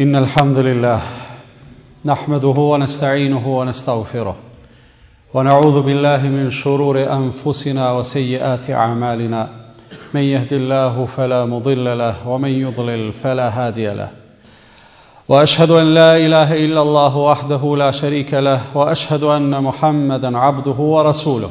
إن الحمد لله نحمده ونستعينه ونستغفره ونعوذ بالله من شرور أنفسنا وسيئات أعمالنا من يهد الله فلا مضل له ومن يضلل فلا هادي له واشهد ان لا اله الا الله وحده لا شريك له واشهد ان محمدا عبده ورسوله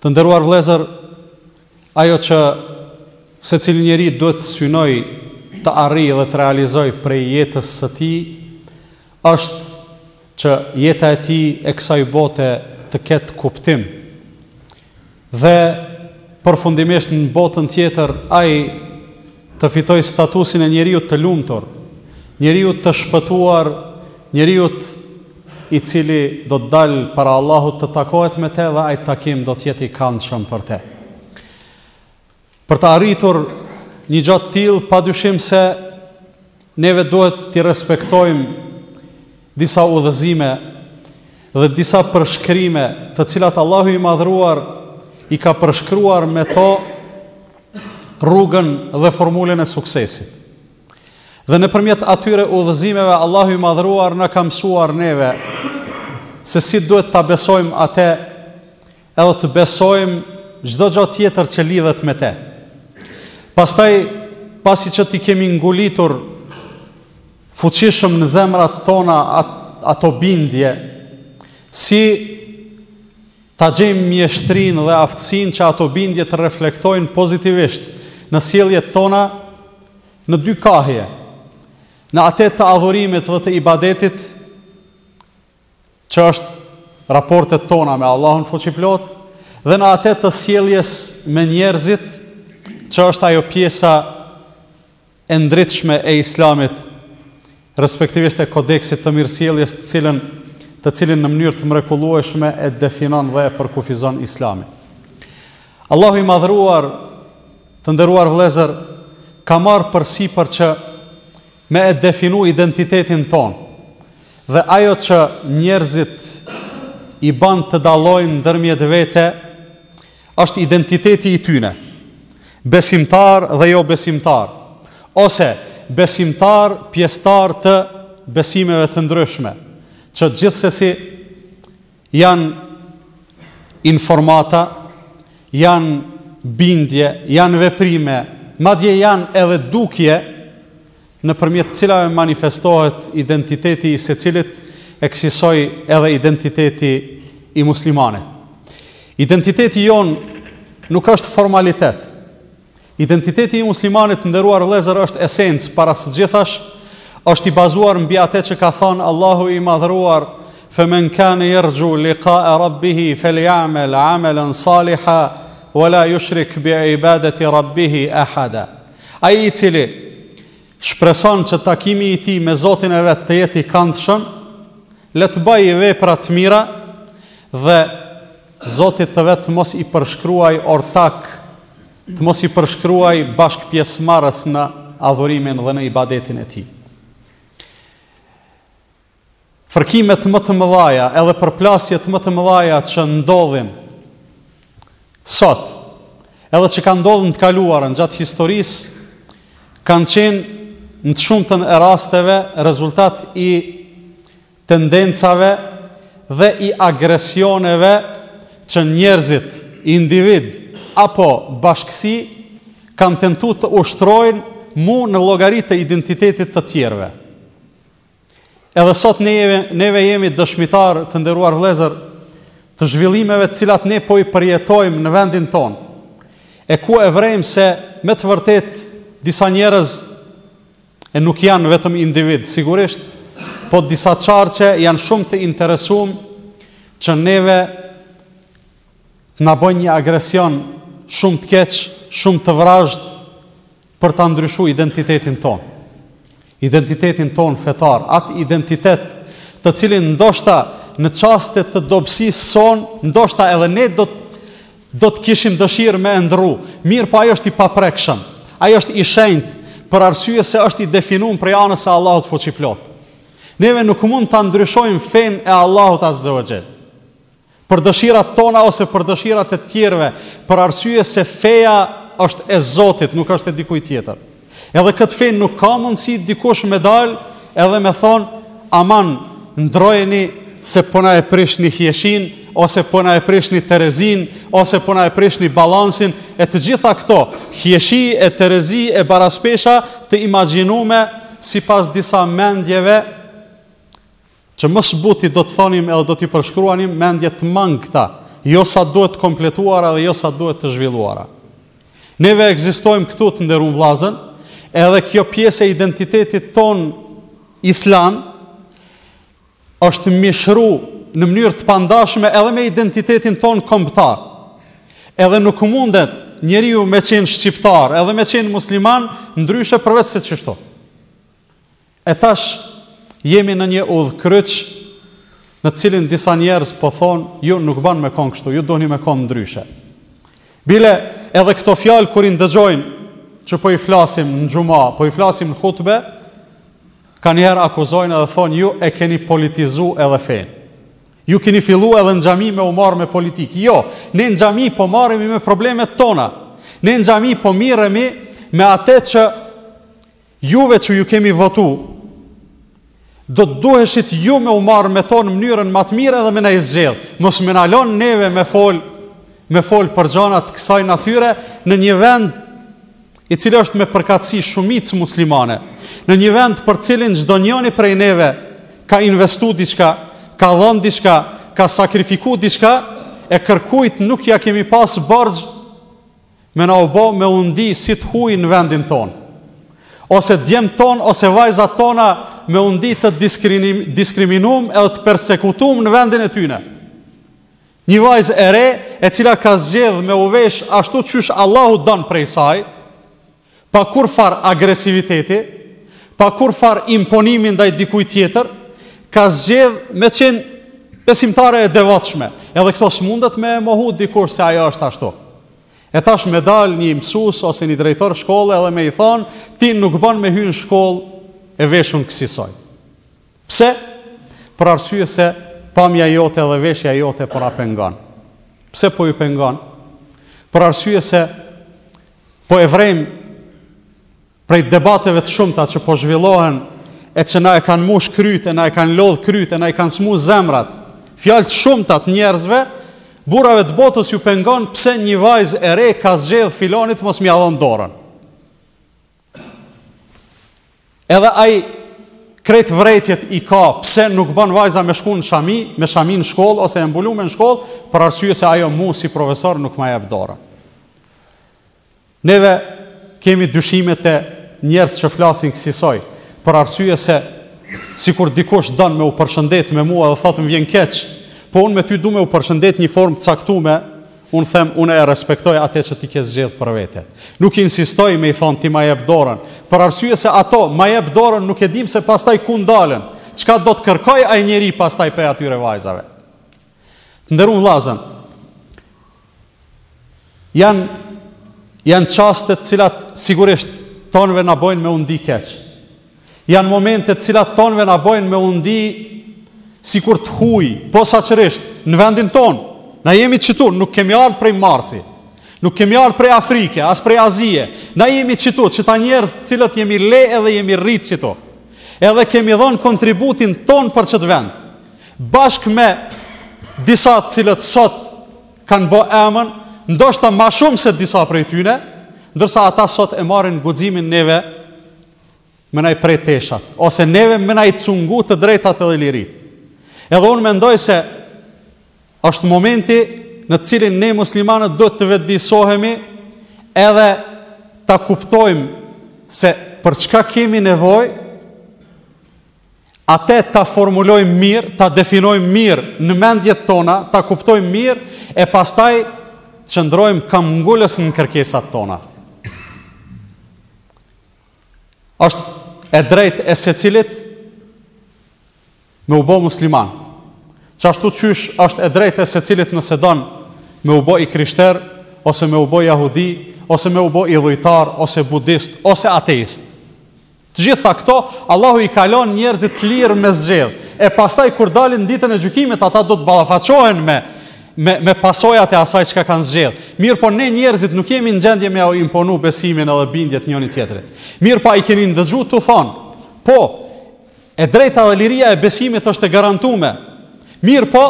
Të nderuar vëllezër, ajo që secili njeri duhet të synojë të arrijë dhe të realizojë prej jetës së tij është që jeta e tij e kësaj bote të ketë kuptim. Dhe përfundimisht në botën tjetër ai të fitojë statusin e njeriut të lumtur, njeriut të shpëtuar, njeriut i cili do të dalë para Allahut të takohet me te dhe ai takim do të jetë i këndshëm për te. Për të arritur një gjë të tillë, padyshim se neve duhet të respektojmë disa udhëzime dhe disa përshkrime të cilat Allahu i madhruar i ka përshkruar me to rrugën dhe formulën e suksesit. Dhe nëpërmjet atyre udhëzimeve Allahu i Madhëruar na ka mësuar neve se si duhet ta besojmë ate edhe të besojmë çdo gjë tjetër që lidhet me te. Pastaj pasi që t'i kemi ngulitur fuqishëm në zemrat tona ato bindje si Ta gjejmë mjeshtërinë dhe aftësinë që ato bindje të reflektojnë pozitivisht në sjelljet tona në dy kahje, në ate të adhurimit dhe të ibadetit, që është raportet tona me Allahun Fuqiplotë, dhe në ate të sjelljes me njerëzit, që është ajo pjesa e ndritshme e Islamit, respektivisht e kodeksit të mirësjelljes të cilën të cilin në mënyrë të mrekullueshme e definon dhe e përkufizon Islami. Allahu i Madhëruar, të nderuar vëllezër, ka marrë përsipër që me e definu identitetin tonë. Dhe ajo që njerëzit i bën të dallojnë ndërmjet vete Është identiteti i tyne. Besimtarë dhe jobesimtarë ose besimtarë pjesëtarë të besimeve të ndryshme, që gjithsesi janë informata, janë bindje, janë veprime, madje janë edhe dukje nëpërmjet të cilave manifestohet identiteti i secilit e kësisoj edhe identiteti i muslimanit. Identiteti jonë nuk është formalitet. Identiteti i muslimanit të nderuar vëllezër është esencë para se gjithash, është i bazuar mbi ate që ka thënë Allahu i madhëruar Fëmen kane jërgju lika e rabbihi feljamel amelen saliha, wala jushrik bi ibadeti rabbihi ahada. Ai i cili shpreson që takimi i tij me Zotin e vet të jetë i këndshëm, le të bëjë vepra të mira dhe Zotit të vet të mos i përshkruaj ortak, të mos i përshkruaj bashkë pjesëmarrës në adhurimin dhe në ibadetin e tij. Fërkimet më të mëdhaja edhe përplasjet më të mëdhaja që ndodhin sot, edhe që kanë ndodhur në të kaluarën gjatë historisë, kanë qenë në të shumtën e rasteve rezultat i tendencave dhe i agresioneve që njerëzit, individ apo bashkësi kanë tentu të ushtrojnë mu në llogari të identitetit të tjerëve. Edhe sot neve, neve jemi dëshmitar të nderuar vëllezër të zhvillimeve të cilat ne po i përjetojmë në vendin tonë. E ku e vrejmë se me të vërtetë disa njerëz e nuk janë vetëm individ, sigurisht, po disa qarqe janë shumë të interesum që neve të na bëjnë një agresion shumë të keq, shumë të vrazhdë, për ta ndryshu identitetin tonë, identitetin tonë fetar, atë identitet të cilin ndoshta në çaste të dobësisë sonë, ndoshta edhe ne do të do të kishim dëshirë me e ndrru, mirëpo ai është i paprekshëm, ai është i shenjtë, për arsye se është i definum prej anës së Allahut fuqiplotë. Neve nuk mund ta ndryshojmë fenë e Allahut azza wa jall. Për dëshirat tona ose për dëshirat e tjerëve, për arsye se feja është e Zotit, nuk është e dikujt tjetër. Edhe këtë fe nuk ka mundësi dikush me dal edhe me thonë, aman, ndrrojeni se po na e prishni hijeshinë, ose po na e prishni terezinë, ose po na e prishni balansin, e të gjitha këto, hijeshi e terezi e baraspesha të imagjinume sipas disa mendjeve, Që më së buti do të thonim edhe do t'i përshkruanim mendje të mangëta, jo sa duhet të kompletuara dhe jo sa duhet të zhvilluara. Neve ekzistojmë këtu të nderun vëllazën, edhe kjo pjesë e identitetit tonë islam është mishru në mënyrë të pandashme edhe me identitetin tonë kombëtar. Edhe nuk mundet njeriu me qenë shqiptar, edhe me qenë musliman, ndryshe përveç se qishtu. E tash jemi në një udhëkryq në cilin disa njerëz po thonë, ju nuk ban me kon kështu, ju duhni me kon ndryshe. Bile edhe këto fjalë kur i ndëgjojnë që po i flasim në xhuma, po i flasim në hutbe, kanihere akuzojnë edhe thonë ju e keni politizu edhe fenë. Ju keni fillu edhe në xhami me u marrë me politikë. Jo, ne në xhami po marremi me problemet tona. Ne në gjami po mirëmi me atë që Juve që ju kemi votu, do të duheshit ju me u marrë me tonë mënyrën ma të mirë edhe me na i zgjedh. Mos me na lon neve me fol, me fol për gjana të kësaj natyre në një vend i cili është me përkatësi shumicë muslimane, në një vend për cilin çdo njoni prej neve ka investu diçka, ka dhon diçka, ka sakrifiku diçka, e kërkujt nuk ia kemi pas borxh, Me na u bo me u ndi si të huj në vendin tonë. Ose djemt tonë ose vajzat tona me u ndi të diskriminum edhe të persekutum në vendin e tyne. Një vajzë e re e cila ka zgjedh me u vesh ashtu qysh Allahu don prej saj, pa kurrfarë agresiviteti, pa kurrfarë imponimi ndaj dikujt tjetër, ka zgjedh me qenë besimtare e devotshme. Edhe këtë s'mundet me e mohu dikush se ajo është ashtu. E tash me dal një mësues ose një drejtor shkolle edhe me i thon, ti nuk ban me hy në shkollë e veshun kësisoj. Pse? Për arsye se pamja jote dhe veshja jote po na pengon. Pse po ju pengon? Për arsye se Po e vrejmë prej debateve të shumta që po zhvillohen e që na e kanë mush krytë, na e kanë lodh krytë, e na i kanë smu zemrat, fjalë të shumta të njerëzve, burrave të botës ju pengon pse një vajzë e re ka zgjedh filonit mos me ia dhon dorën. Edhe ai krejt vrejtjet i ka pse nuk ban vajza me shku në shami, me shami në shkollë ose e mbulume në shkollë, për arsye se ajo mu si profesor nuk ma jep dorën. Neve kemi dyshime te njerëz që flasin kësisoj, për arsye se sikur dikush don me u përshëndet me mu edhe thotë më vjen keq, po unë me ty du me u përshëndet n'një formë t'caktume, Unë them, unë e respektoj atë që ti ke zgjedh për vete. Nuk insistoj me i thonë ti ma jep dorën, për arsye se ato ma jep dorën nuk e dimë se pastaj ku ndalen, çka do të kërkojë ai njeri pastaj prej atyre vajzave. Të nderum vëllazën, janë janë çaste të cilat sigurisht tonëve na bojnë me u ndi keq. Janë momente të cilat tonëve na bojnë me u ndi sikur të huj, posaçërisht, në vendin tonë, na jemi qitu, nuk kemi ardhë prej Marsi, nuk kemi ardhë prej Afrike, as prej Azije, na jemi qitu, qëta njerëz të cilët jemi le edhe jemi rritë qitu, edhe kemi dhonë kontributin tonë për qëtë vend, bashkë me disa të cilët sot kanë bo emën, ndoshta ma shumë se disa prej tyne, ndërsa ata sot e marrin guximin neve me na i pre teshat, ose neve me na i cungu të drejtat edhe liritë. Edhe unë mendoj se është momenti në të cilin ne muslimanët duhet të vetëdijesohemi edhe ta kuptojmë se për çka kemi nevojë, ate ta formulojmë mirë, ta definojmë mirë në mendjet tona, ta kuptojmë mirë, e pastaj të qëndrojmë kambëngulës në kërkesat tona. është e drejtë e secilit me u bo musliman. Qashtu qysh është e drejtë e secilit nëse don me u bo i krishterë, ose me u bo jahudi, ose me u bo idhujtar, ose budist, ose ateist. Të gjitha këto, Allahu i ka lonë njerëzit të lirë me zgjedhë. E pastaj, kur dalin ditën e gjykimit, ata do të ballafaqohen me me me pasojat e asaj çka kanë zgjedh. Mirëpo ne njerëzit nuk jemi në gjendje me jau imponu besimin edhe bindjet njëri-tjetrit. Mirëpo a i keni ndëgju tu thonë. Po, e drejta dhe liria e besimit është e garantume. Mirëpo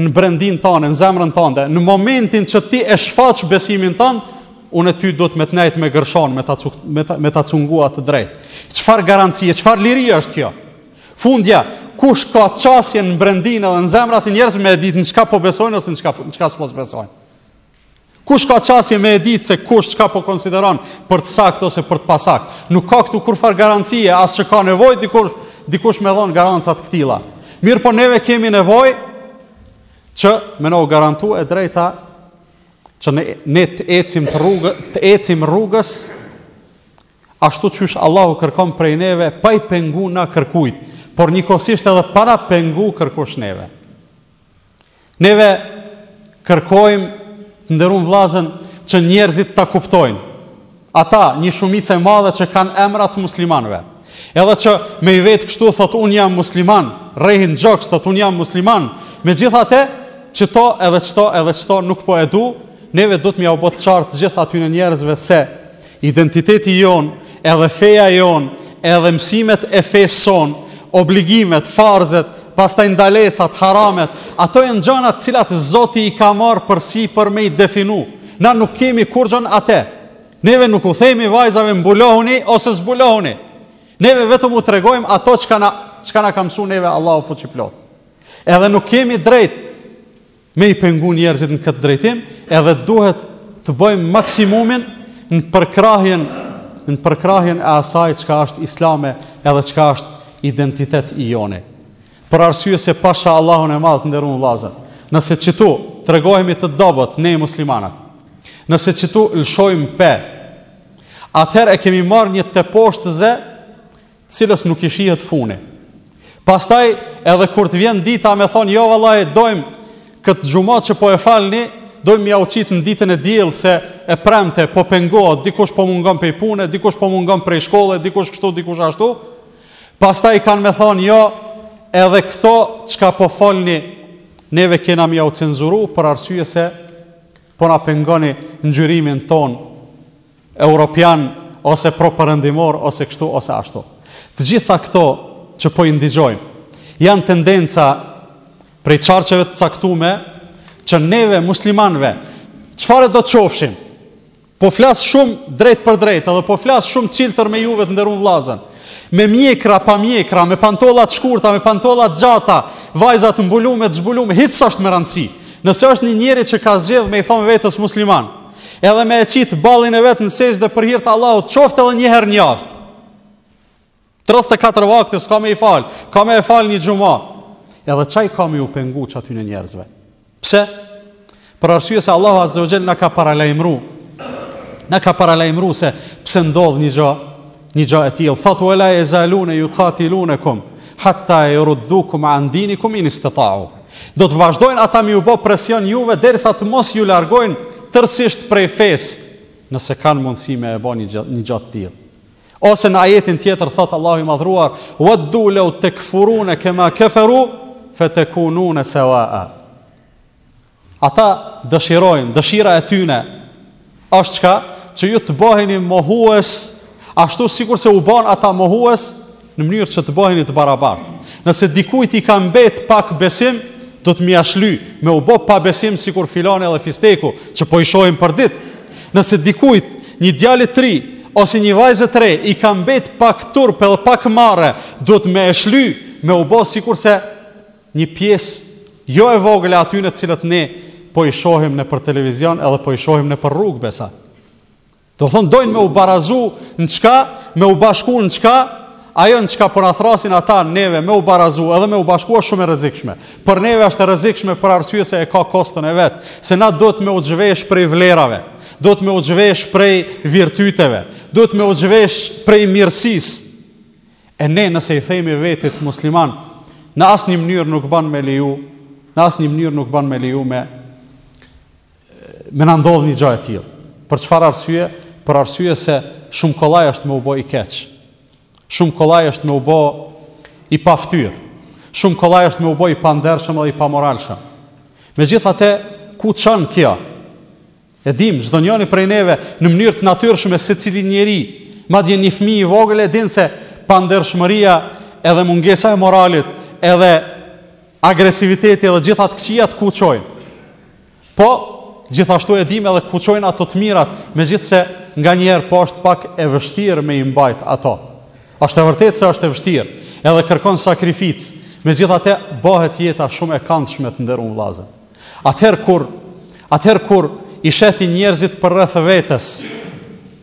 në brendinë tënde, në zemrën tënde, në momentin që ti e shfaq besimin tënd, unë ty duhet me të nejtë me gërshonë, me ta, me ta, me ta cungu atë të drejtë. Çfarë garancie, çfarë lirie është kjo? Fundja, kush ka qasje në brendinë dhe në zemrat e njerëzve me e ditë në çka po besojnë ose në çka, në çka s'po besojnë. Kush ka qasje me e ditë se kush çka po konsideron për të saktë ose për të pasaktë. Nuk ka këtu kurrfarë garancie, as që ka nevojë dikur, dikush me dhonë garanca të këtilla. Mirëpo neve kemi nevojë që me na u garantu e drejta që ne, ne të ecim të rrugë, të ecim rrugës Ashtu qysh Allahu kërkon prej neve pa i pengu na kërkujt, por njëkohësisht edhe pa na pengu kërkush neve. Neve kërkojmë, të nderun vllazën, që njerëzit ta kuptojnë. Ata, një shumicë e madhe që kanë emra të muslimanëve. Edhe që me i vetë kështu thotë unë jam musliman, rrehin gjoks thotë unë jam musliman. Megjithatë, qëto edhe qëto edhe qëto nuk po e du, neve duhet me jau bo të qartë të gjithë atyne njerëzve se Identiteti jonë, edhe feja jonë, edhe mësimet e fesë sonë, obligimet, farzet, pastaj ndalesat, haramet, ato janë gjana të cilat Zoti i ka marrë përsipër me i definu. Na nuk kemi kurrgjo n'atë. Neve nuk u themi vajzave mbulohuni ose zbulohuni. Neve vetëm u tregojmë ato çka na çka na ka mësuar neve Allahu fuqiplot. Edhe nuk kemi drejt me i pengu njerëzit në këtë drejtim, edhe duhet të bëjmë maksimumin në përkrahjen në përkrahjen e asaj çka është islame edhe çka është identitet i joni. Për arsye se pasha Allahun e madh të nderun vllazën, nëse qitu tregohemi të dobët ne muslimanët, nëse qitu lëshojmë pe, atëherë e kemi marrë një teposhtëze të cilës nuk i shihet funi. Pastaj edhe kur të vjen dita me thon jo vallahi dojm kët xhumat që po e falni, dojm m'jau qit në ditën e diell se e premte po pengohet, dikush po mungon prej pune, dikush po mungon prej shkolle, dikush kështu, dikush ashtu. Pastaj kanë me thon jo edhe këto çka po folni neve kena m'jau cenzuru për arsye se po na pengoni ngjyrimin tonë europian ose pro perëndimor ose kështu ose ashtu. Të gjitha këto që po i ndigjojmë janë tendenca prej qarqeve të caktume që neve muslimanëve çfarëdo të qofshim po flas shumë drejtpërdrejt edhe po flas shumë çiltër me juve të nderun vllazën me mjekra pa mjekra me pantolla të shkurta me pantolla të gjata vajza të mbulume të zbulume hiç s'është me rëndësi nëse është një njeri që ka zgjedh me i thon vetes musliman Edhe me e qit ballin e vet në sexhde për hir të Allahut, qoftë edhe njëherë n'javë. 34 vakte s'ka me i fal, ka me e fal një xhuma. Edhe qaj ka me ju pengu qatyne njerëzve. Pse? Për arsye se Allahu Azze ue Xhel na ka paralajmru, na ka paralajmru se pse ndodh një gjë, Një gjë e tillë thotë wa la yazaluna yuqatilunakum hatta yaruddukum an dinikum in istata'u. Do të vazhdojnë ata me ju bo presion juve derisa të mos ju largojnë tërësisht prej fesë, nëse kanë mundësi me e bë një gjë një gjë të tillë. Ose në ajetin tjetër thot Allahu i madhëruar, "Waddu law takfuruna kama kafaru fatakununa sawa'a." Ata dëshirojnë, dëshira e tyne është çka që ju të bëheni mohues, ashtu sikurse u bon ata mohues, në mënyrë që të bëheni të barabartë. Nëse dikujt i ka mbet pak besim, duhet m'ja shly me u bo pa besim sikur filani edhe fisteku që po i shohim përditë. Nëse dikujt një djali të ri ose një vajze të re i ka mbet pak turp edhe pak marre, duhet me e shly me u bo sikurse Një pjesë jo e vogël e atyre të cilët ne po i shohim nëpër televizion edhe po i shohim nëpër rrugë besa. Do thonë dojnë me u barazu në çka, me u bashku në çka, ajo në çka po na thrrasin ata neve me u barazu edhe me u bashku asht shumë e rrezikshme. Për neve është e rrezikshme për arsye se e ka koston e vet, se na duhet me u zhvesh prej vlerave, duhet me u zhvesh prej virtyteve, duhet me u zhvesh prej mirësisë. E ne nëse i themi vetit musliman, në asnjë mënyrë nuk bën me leju, në asnjë mënyrë nuk bën me leju me me na ndodh një gjë e tillë. Për çfarë arsye? Për arsye se shumë kollaj është me u bë i keq. Shumë kollaj është me u bë i paftyrë. Shumë kollaj është me u bë i pandershëm dhe i pamoralshëm. Megjithatë, ku çon kjo? E dimë, çdo njoni prej neve, në mënyrë të natyrshme, secili njeri, madje një fëmijë i vogël e din se pandershmëria edhe mungesa e moralit, edhe agresiviteti dhe gjithë të këqijat ku çojnë. Po, gjithashtu e dimë edhe ku çojnë ato të mirat, megjithëse nganjëherë po është pak e vështirë me i mbajt ato. Është e vërtetë se është e vështirë, edhe kërkon sakrificë. Megjithatë, bahet jeta shumë e kandshme, të nderun vëllazën. Atëherë kur, atëherë kur i sheh ti njerëzit përreth vetes,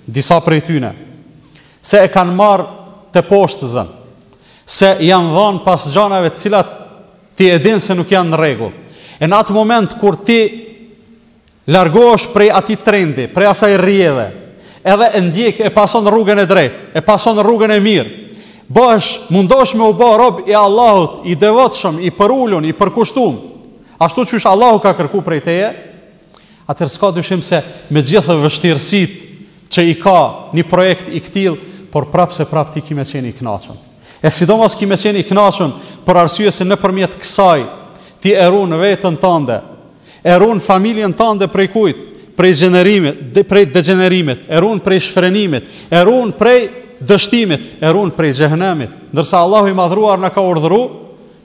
disa prej tyne, se e kanë marrë teposhtëzën, se janë dhanë pas gjanave të cilat ti e din se nuk janë në rregull. E në atë moment kur ti largohesh prej atij trendi, prej asaj rrjedhe, edhe e ndjek e pason rrugën e drejtë, e pason rrugën e mirë, bahesh, mundohesh me u ba rob i Allahut, i devotshëm, i përulun, i përkushtum. Ashtu qysh Allahu ka kërku prej teje, atëherë s'ka dyshim se me gjithë vështirësitë që i ka një projekt i këtillë, por prapëseprapë ti ki me qenë i knaqën. E sidomos ki me qenë i knaqën, për arsye se nëpërmjet kësaj, ti e run veten tande, e run familjen tande prej kujt, prej gjenerimit, dhe prej degjenerimit, e run prej shfrenimit, e run prej dështimit, e run prej xhehnemit, ndërsa Allahu i madhëruar na ka urdhëru,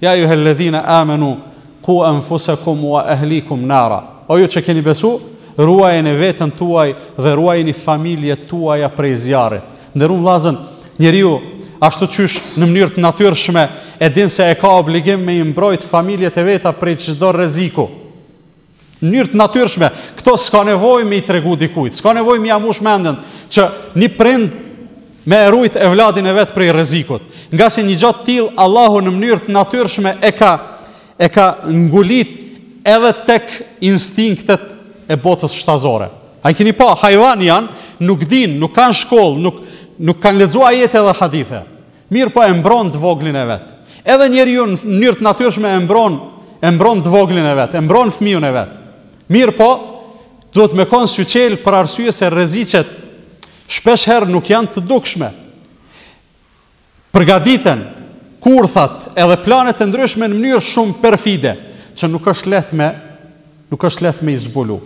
Ja ejjuhelledhine amenu ku enfusekum ue ehlikum nara O ju që keni besu, ruajeni veten tuaj dhe ruajini familjet tuaja prej zjarrit. Nderun vllazën, njeriu ashtu qysh në mënyrë të natyrshme e din se e ka obligim me i mbrojt familjet e veta prej çdo rreziku. Në mënyrë të natyrshme, këto s'ka nevojë me i tregu dikujt, s'ka nevojë me ia mush menden që një prind me e rujt evladin e vet prej rrezikut. Ngase një gja të tillë Allahu në mënyrë të natyrshme e ka e ka ngulit edhe tek instinktet e botës shtazore. A i keni pa, hajvan janë, nuk din, nuk kanë shkollë, nuk, nuk kanë lexu ajete edhe hadithe. Mirëpo e mbron të voglin e vet. Edhe njeriu në mënyrë të natyrshme e mbron, e mbron të voglin e vet, e mbron fëmijën e vet. Mirëpo duhet me kon syçelë për arsye se rreziçet shpesh herë nuk janë të dukshme. Përgatiten kurthat edhe planet e ndryshme në mënyrë shumë perfide, që nuk është lehtë me Nuk është lehtë me i zbulu.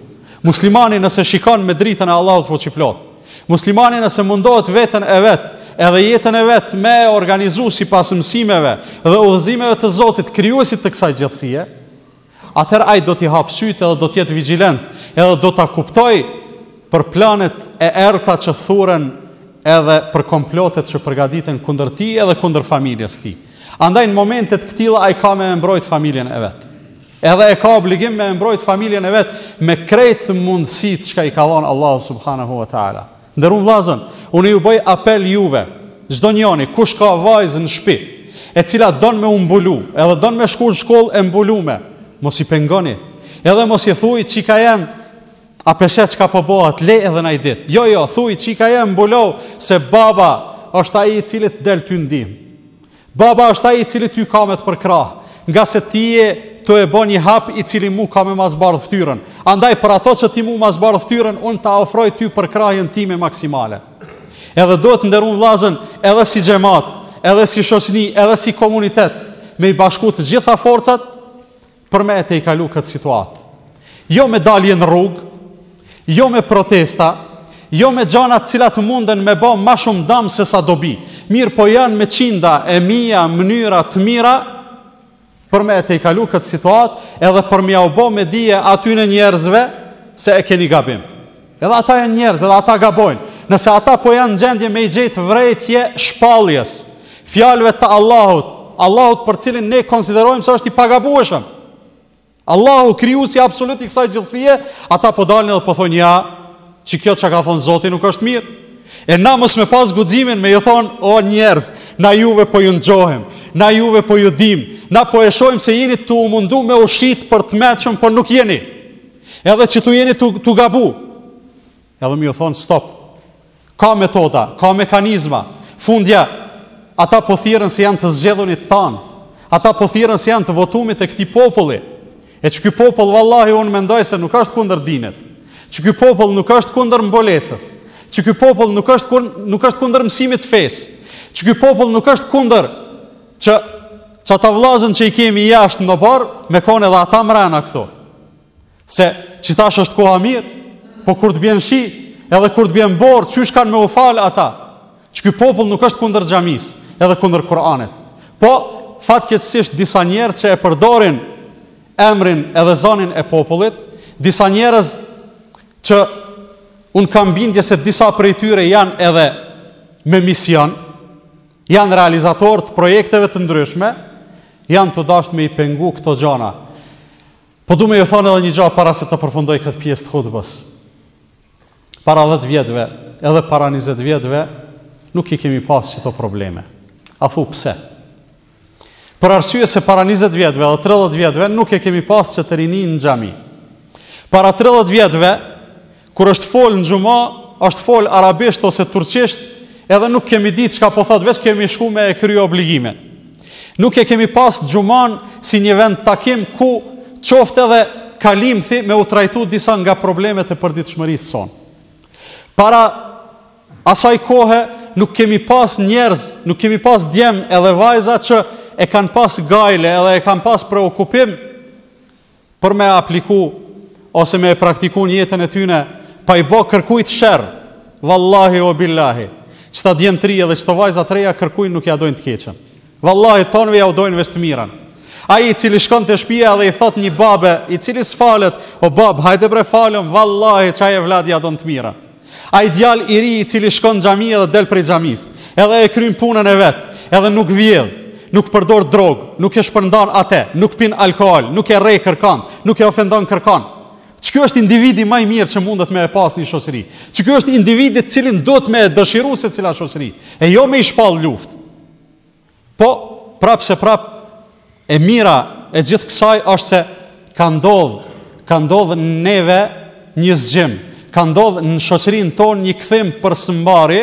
Muslimani nëse shikon me dritën e Allahut fuqiplot, muslimani nëse mundohet veten e vet, edhe jetën e vet me e organizu sipas mësimeve dhe udhëzimeve të Zotit, krijuesit të kësaj gjithësie, atëherë ai do t'i hap sytë edhe do të jetë vigjilent, edhe do ta kuptoj për planet e errëta që thuren edhe për komplotet që përgatiten kundër tij edhe kundër familjes tij. Andaj në momente t'këtilla ai ka me e mbrojt familjen e vet. Edhe e ka obligim me e mbrojt familjen e vet me krejt mundësitë çka i ka dhon Allahu subhanahu wa taala. Nderuam vllazën, unë ju boj apel juve, çdo njoni kush ka vajzë në shpi, e cila don me u mbulu, edhe don me shku në shkollë e mbulume, mos i pengoni. Edhe mos i thuj çika jem, a pe sheh çka po bohet, le edhe naj ditë. Jo, jo, thuj çika jem mbulou se baba është ai i cili të del ty n'ndihmë. Baba është ai i cili ty ka me të përkrah, ngase ti je tu e bo një hap i cili mu ka me ma zbardhë ftyrën. Andaj për ato që ti mu m'zbardh ftyrën, unë ta ofroj ty përkrahjen time maksimale. Edhe duhet nderun vllazën edhe si xhemat, edhe si shoqni, edhe si komunitet, me i bashku të gjitha forcat, për me e tejkalu këtë situatë. Jo me dalje në rrugë, jo me protesta, jo me gjana t'cilat munden me bo ma shumë dam se sa dobi. Mirëpo janë me qinda e mija mënyra të mira, për me e tejkalu këtë situatë edhe për me jau bo me dije atyne njerëzve se e keni gabim. Edhe ata janë njerëz, edhe ata gabojnë. Nëse ata po janë në gjendje me i gjetë vrejtje shpalljes, fjalëve të Allahut, Allahut për cilin ne konsiderojmë se është i pagabueshëm. Allahu krijuesi absolut i kësaj gjithësie, ata po dalin edhe po thonë ja, qe kjo çka ka thonë Zoti nuk është mirë. E na mos me pas guximin me ju thon o njerëz, na juve po ju ngjohem, na juve po ju dim, na po e shohim se jeni tu u mundu me u shit për të meçëm, por nuk jeni. Edhe qitu jeni tu, tu gabu. Edhe me ju thonë, stop. Ka metoda, ka mekanizma. Fundja, ata po thirren se janë të zgjedhunit tanë. Ata po thirren se janë të votumit e këtij populli. E qiky popull, vallahi, unë mendoj se nuk është kunder dinit. Qiky popull nuk është kunder mbulesës. Qiky popull nuk është, nuk është kunder mësimit fesë. Qiky popull nuk është kunder që qata vllazën që i kemi jashtë n'oborr, me kon edhe ata mrena këtu. Se qetash është koha mirë, po kur të bjen shi, edhe kur të bjen borë, qysh kanë me u falë ata? Qeky popull nuk është kundër xhamisë, edhe kundër Kur'anit. Po, fatkeqësisht disa njerëz që e përdorin emrin edhe zonin e popullit, disa njerëz që unë kam bindje se disa prej tyre janë edhe me mision, Janë realizatorë të projekteve të ndryshme, janë tu dashtë me i pengu këto gjana. Po du me ju thanë edhe një gja para se ta përfundoj këtë pjesë të hutbes. Para 10 vjetëve, edhe para 20 vjetëve, nuk i kemi pasë qeto probleme. A thu pse? Për arsye se para 20 vjetëve dhe 30 vjetëve, nuk e kemi pasë qët rini në xhami. Para 30 vjetëve, Kur është fol në xhuma, është fol arabisht ose turqisht, edhe nuk kemi ditë çka po thotë, veç kemi shku me e krye obligimin. Nuk e kemi pas xhuman si një vend takim ku qoftë edhe kalimthi me u trajtu disa nga problemet e përditshmërisë sonë. Para asaj kohe nuk kemi pas njerëz, nuk kemi pas djem edhe vajza që e kanë pas gajle edhe e kanë pas preokupim për me e apliku ose me e praktiku në jetën e tyne, pa i bo kërkujt sherr, vallahi o billahi, qeta djem të ri edhe qeto vajza të reja kërkujt nuk ja dojnë të keqen. Vallahi, tanëve jau dojnë veç të mirën. Ai i cili shkon te shpia edhe i thotë një babe, i cili s'falet, o bab, hajde bre falem, vallahi, qaj evlad ja don të mirën. Ai djalë i ri i cili shkon në xhami edhe del prej xhamisë, edhe e kryen punën e vet, edhe nuk vjedh, nuk përdor drogë, nuk e shpërndan atë, nuk pin alkool, nuk e rren kërkan, nuk e ofendon kërkan. Qeky është individi ma i mirë që mundet me e pas një shoqëri. Qeky është individi të cilin duhet me e dëshiru secila shoqëri. E jo me i shpall luftë. Po, prapë se prapë, e mira e gjithë kësaj është se ka ndodhë, ka ndodhë neve një zgjim, ka ndodhë në shoqërinë tonë një kthim për së mbari,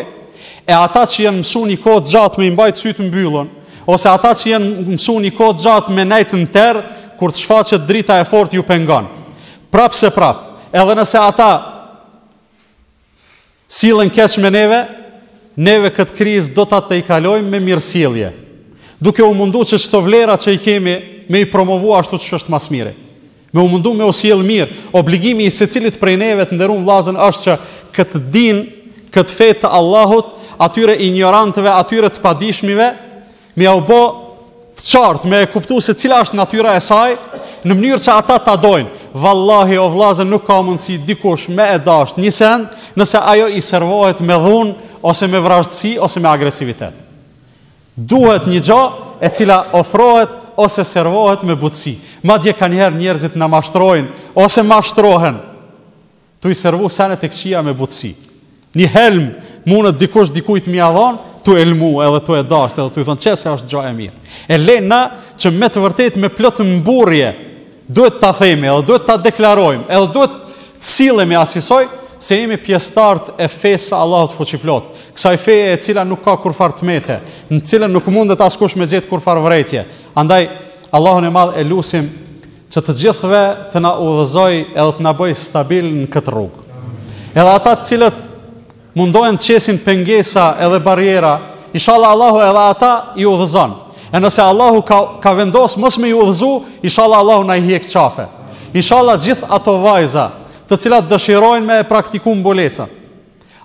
e ata që janë mësu një kohë gjatë me i mbajtë sytë mbyllun, ose ata që janë mësu një kohë gjatë me nejtë në terr, kur të shfaqet drita e fort ju pengon. Prapë se prapë, edhe nëse ata Sillen keq me neve, neve këtë krizë do ta tejkalojmë me mirësjellje, duke u mundu që qeto vlera që i kemi me i promovu ashtu qysh është ma s' miri. Me u mundu me u sjellë mirë, obligimi i secilit prej neve të nderuem vllazën është që këtë din, këtë fe të Allahut, atyre injorantëve, atyre të padishmive, Me ja u bo të qartë, me e kuptu se cila është natyra e saj, në mënyrë që ata ta dojnë. Vallahi o vllazë nuk ka mundësi dikush me e dashtë një send, nëse ajo i servohet me dhunë ose me vrazhdësi ose me agresivitet. Duhet një gjë e cila ofrohet ose servohet me butësi. Madje kaniherë njerëzit na mashtrojnë ose mashtrohen Tu i servu senet e këqia me butësi. Një helm mundet dikush dikujt me ia dhonë, tu e lmu edhe tu e dasht edhe tu i thonë që se është gjo e mirë. E lëre na që me të vërtetë me plot mburrje, duhet ta themi edhe duhet ta deklarojmë edhe duhet të sillemi asisoj se jemi pjesëtarët e fesë së Allahut fuqiplotë, kësaj feje e cila nuk ka kurrfarë të mete, në cilën nuk mundet askush me gjetë kurrfarë vërejtje. Andaj, Allahun e madh e lusim Që të gjithëve të na udhëzojë edhe të na bëjë stabilë në këtë rrugë. Edhe ata të cilët mundohen të qesin pengesa edhe barriera, inshallah Allahu edhe ata i udhëzon. E nëse Allahu ka ka vendos mos me i udhëzu, inshallah Allahu na i hek qafe. Inshallah gjithë ato vajza, të cilat dëshirojnë me e praktiku mbulesën.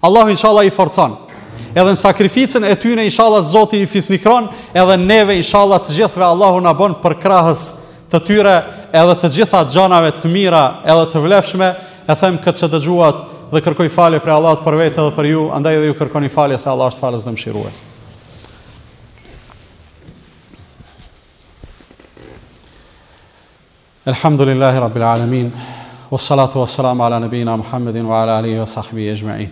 Allahu inshallah i forcon. Edhe në sakrificën e tyne inshallah Zoti i fisnikron, edhe neve inshallah të gjithëve Allahu na bën përkrahës të tyre, edhe të gjitha gjanave të mira, edhe të vlefshme, e them këtë që dëgjuat dhe kërkoj falje prej Allahut për vete dhe për ju, andaj edhe ju kërkoni falje se Allah është falës dhe mëshirues. Elhamdulillahi Rabbil Alamin Wa salatu wa salamu ala nebijjina Muhammedin wa ala alihi wa sahbihi ejma'in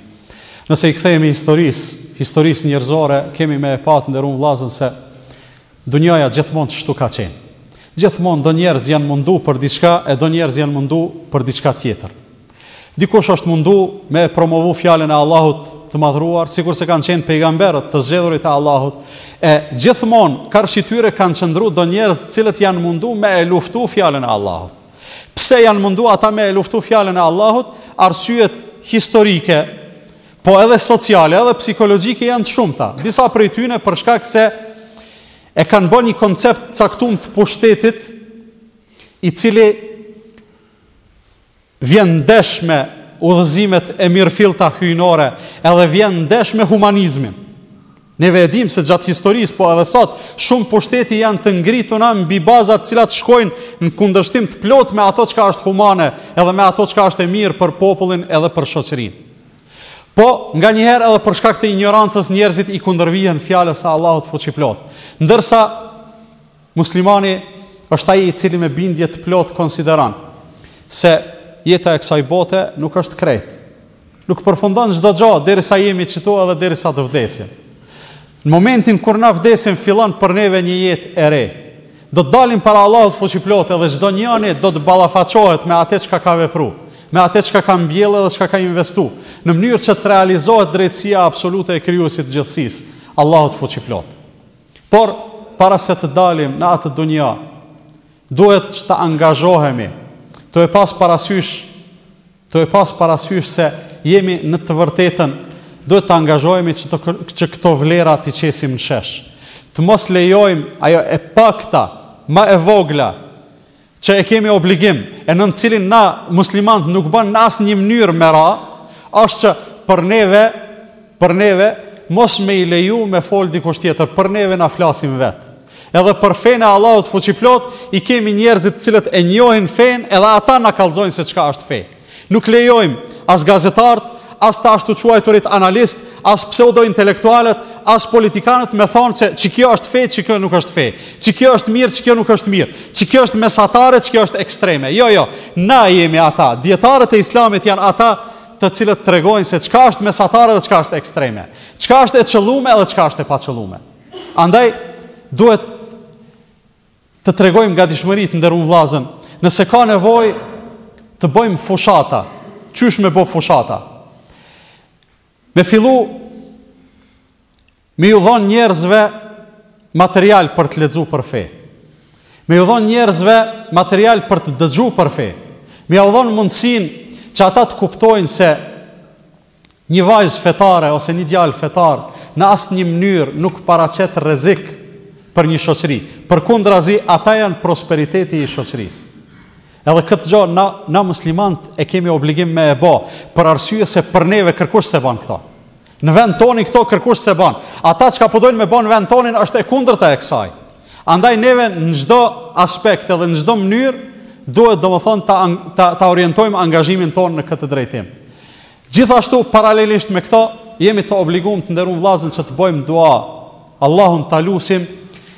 Nëse i kthehemi historisë, historisë njerëzore, kemi me e pa, të nderum vllazën, se dunjaja gjithmonë kështu ka qenë. Gjithmonë do njerëz janë mundu për diçka e do njerëz janë mundu për diçka tjetër. Dikush është mundu me e promovu fjalën e Allahut të madhëruar, sikur se kanë qenë pejgamberët të zgjedhurit e Allahut, e gjithmonë karshi tyre kanë qëndru do njerëz të cilët janë mundu me e luftu fjalën e Allahut. Pse janë mundu ata me e luftu fjalën e Allahut, arsyet historike, po edhe sociale, edhe psikologjike janë të shumta. Disa prej tyne për shkak se e kanë bo një koncept të caktum të pushtetit, i cili vjen ndesh me udhëzimet e mirëfillta hyjnore, edhe vjen ndesh me humanizmin. Ne e dimë se gjatë historisë, po edhe sot, shumë pushtete janë të ngrituna mbi baza të cilat shkojnë në kundërshtim të plotë me ato çka është humane, edhe me ato çka është e mirë për popullin edhe për shoqërinë. Po, nganjëherë edhe për shkak të injorancës njerëzit i kundërvihen fjalës së Allahut fuqiplotë. Ndërsa, Muslimani është ai i cili me bindje të plotë konsideron se jeta e kësaj bote nuk është krejt. Nuk përfundon çdo gjë derisa jemi këtu edhe derisa të vdesim. Në momentin kur na vdesim fillon për neve një jetë e re. Do të dalim para Allahut fuqiplotë edhe çdo njëri do të ballafaqohet me atë çka ka vepru, me atë çka ka mbjellë edhe çka ka investu, në mënyrë që të realizohet drejtësia absolute e krijuesit të gjithësisë, Allahut fuqiplotë. Por, para se të dalim në atë dunja, duhet që të angazhohemi, tu e pas parasysh, tu e pas parasysh se jemi në të vërtetën, duhet të angazhohemi që, të, që këto vlera t'i qesim në shesh. Të mos lejojmë ajo e pakta, ma e vogla, që e kemi obligim, e nën të cilin na muslimanët nuk ban në asnjë mënyrë me ra, ashtë që për neve, për neve, mos me i leju me folë dikush tjetër, për neve na flasim vetë. Edhe për fenë e Allahut fuqiplotë, i kemi njerëzit të cilët e njohin fenë, edhe ata na kallzojnë se çka është fe. Nuk lejojmë as gazetarët, as të ashtuquajturit analistë, as pseudointelektualët, as politikanët me thonë se qe kjo është fe, qe kjo nuk është fe, qe kjo është mirë, qe kjo nuk është mirë, qe kjo është mesatare, qe kjo është ekstreme. Jo, jo, na jemi ata, dijetarët e islamit janë ata të cilët tregojnë se çka është mesatare dhe çka është ekstreme, çka është e qëllume dhe çka është e paqëllume. Andaj, duhet Të tregojmë gatishmëri, të nderum vllazën, nëse ka nevojë të bojmë fushata, qysh me bo fushata. Me fillu me ju dhonë njerëzve material për të lexu për fe. Me ju dhonë njerëzve material për të dëgju për fe. Me ju dhonë mundësinë që ata të kuptojnë se Një vajzë fetare ose një djalë fetar në asnjë mënyrë nuk paraqet rrezik për një shoqëri. Përkundrazi, ata janë prosperiteti i shoqërisë. Edhe këtë gjo na, na muslimanët e kemi obligim me e bo, për arsye se për neve kërkush s'e ban këto. Në vend tonin këto kërkush s'e ban. Ata çka po dojnë me bo në vend tonin është e kundërta e kësaj. Andaj neve në çdo aspekt edhe në çdo mënyrë duhet domethënë ta ta ta orientojmë angazhimin tonë në këtë drejtim. Gjithashtu paralelisht me këto, jemi të obligum të nderum vllazën që të bojmë dua, Allahun ta lusim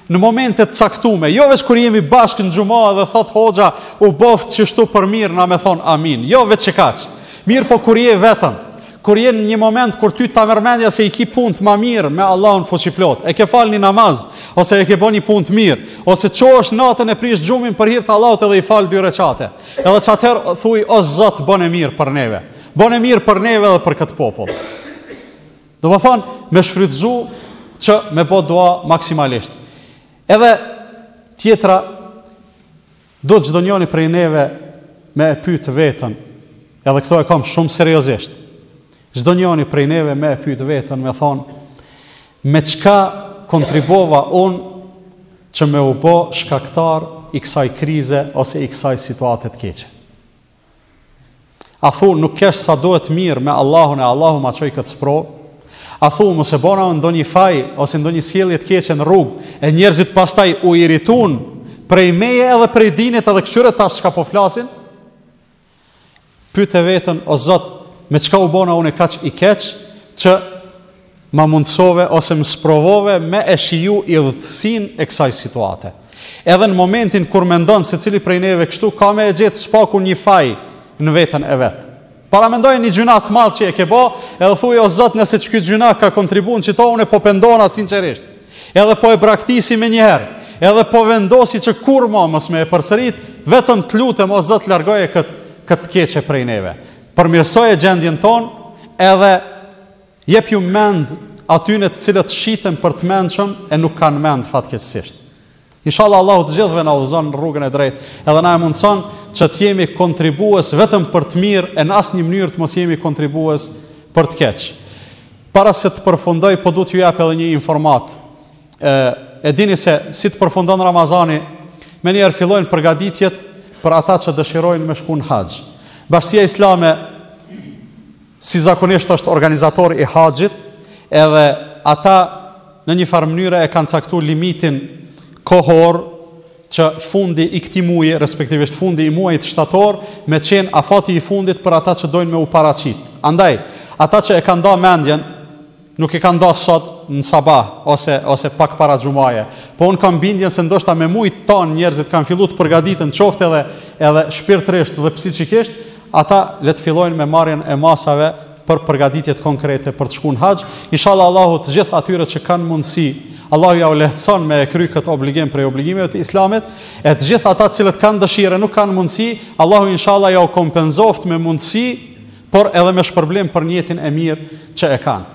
në momente të caktume, jo veç kur jemi bashkë në xhuma edhe thotë hoxha u boftë qështu për mirë na me thonë amin. Jo veç qekaq. Mirëpo kur je vetëm, kur je në një moment kur ty ta merr mendja se i ki punët ma mirë me Allahun fuqiplotë. E ke fal ni namaz ose e ke bo ni punë të mirë, ose çohesh natën e prish gjumin për hir të Allahut edhe i fal dy reqate. Edhe atëherë thuj, o Zot, bon e mirë për neve. Bon e mirë për neve dhe për këtë popull. Domethonë, me shfrytëzu që me bo dua maksimalisht. Edhe tjetra, duhet çdo njoni prej neve me e pytë veten, edhe këto e kam shumë seriozisht, çdo njoni prej neve me e pytë veten, me thonë, Me çka kontribova unë që me u bo shkaktar i kësaj krize ose i kësaj situate të keqe? A thu nuk kesh sa duhet mirë me Allahun e Allahu ma çoi këtë sprovë? A thu mos e bona ndonjë faj ose ndonjë sjellje të keqe në rrugë e njerëzit pastaj u iritun prej meje edhe prej dinit edhe kqyre tash çka po flasin? Pyete veten, o Zot, me çka u bona unë kaq i keq që ma mundësove ose më sprovove me e shiju idhëtësinë e kësaj situate. Edhe në momentin kur mendon secili prej neve kështu, ka me e gjetë së paku një faj në veten e vet. Paramendoje një gjynah të madh që e ke bo, edhe thuj o Zot nëse qiky gjynah ka kontribun qeto, unë po pendona sinqerisht. Edhe po e braktisi menjëherë, edhe po vendosi që kurrë ma mos me e përsërit, vetëm të lutem o Zot largoje këtë të keqe prej neve. Përmirësoje gjendjen tonë, edhe jepju mend atyne të cilët shiten për të mendshëm e nuk kanë mend fatkeqësisht. Inshallah Allahu të gjithëve na udhëzon në rrugën e drejtë, edhe na e mundëson që të jemi kontribues vetëm për të mirë e në asnjë mënyrë të mos jemi kontribues për të keq. Para se të përfundoj, po duhet t'ju jap edhe një informatë. E, e dini se si të përfundon Ramazani, menjëherë fillojnë përgaditjet për ata që dëshirojnë me shku në haxh. Bashkësia Islame, si zakonisht është organizator i haxhit, edhe ata në një farë mënyre e kanë caktu limitin kohor që fundi i këtij muaji, respektivisht fundi i muajit shtator, me qenë afati i fundit për ata që dojnë me u paraqit. Andaj, ata që e kanë nda mendjen, nuk e kanë nda sot në sabah, ose, ose pak para xhumaje. Po unë kam bindjen se ndoshta me muj të tanë njerëzit kanë fillu të përgaditen qoftë edhe, edhe shpirtërisht dhe psikikisht, ata le të fillojnë me marrjen e masave për përgaditjet konkrete për të shku në haxh. Inshallah Allahu të gjithë atyre që kanë mundësi, Allahu ja u lehtëson me e kry këtë obligim prej obligimeve të islamit, e të gjithë ata të cilët kanë dëshirë e nuk kanë mundësi, Allahu inshallah ja u kompenzoftë me mundësi, por edhe me shpërblim për nijetin e mirë që e kanë.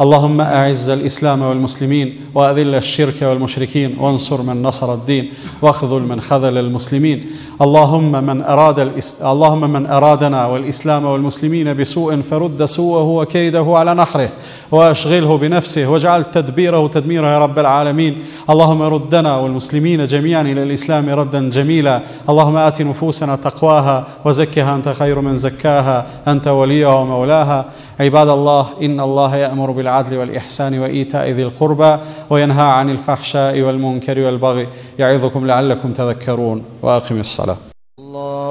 اللهم أعز الإسلام والمسلمين وأذل الشرك والمشركين وانصر من نصر الدين واخذل من خذل المسلمين اللهم من أراد الاس... اللهم من أرادنا والإسلام والمسلمين بسوء فرد سوءه وكيده على نحره وأشغله بنفسه واجعل تدبيره تدميره يا رب العالمين اللهم ردنا والمسلمين جميعا إلى الإسلام ردا جميلا اللهم آت نفوسنا تقواها وزكها أنت خير من زكاها أنت وليها ومولاها عباد الله إن الله يأمر بالعدل والإحسان وإيتاء ذي القربى وينهى عن الفحشاء والمنكر والبغي يعظكم لعلكم تذكرون وأقم الصلاة الله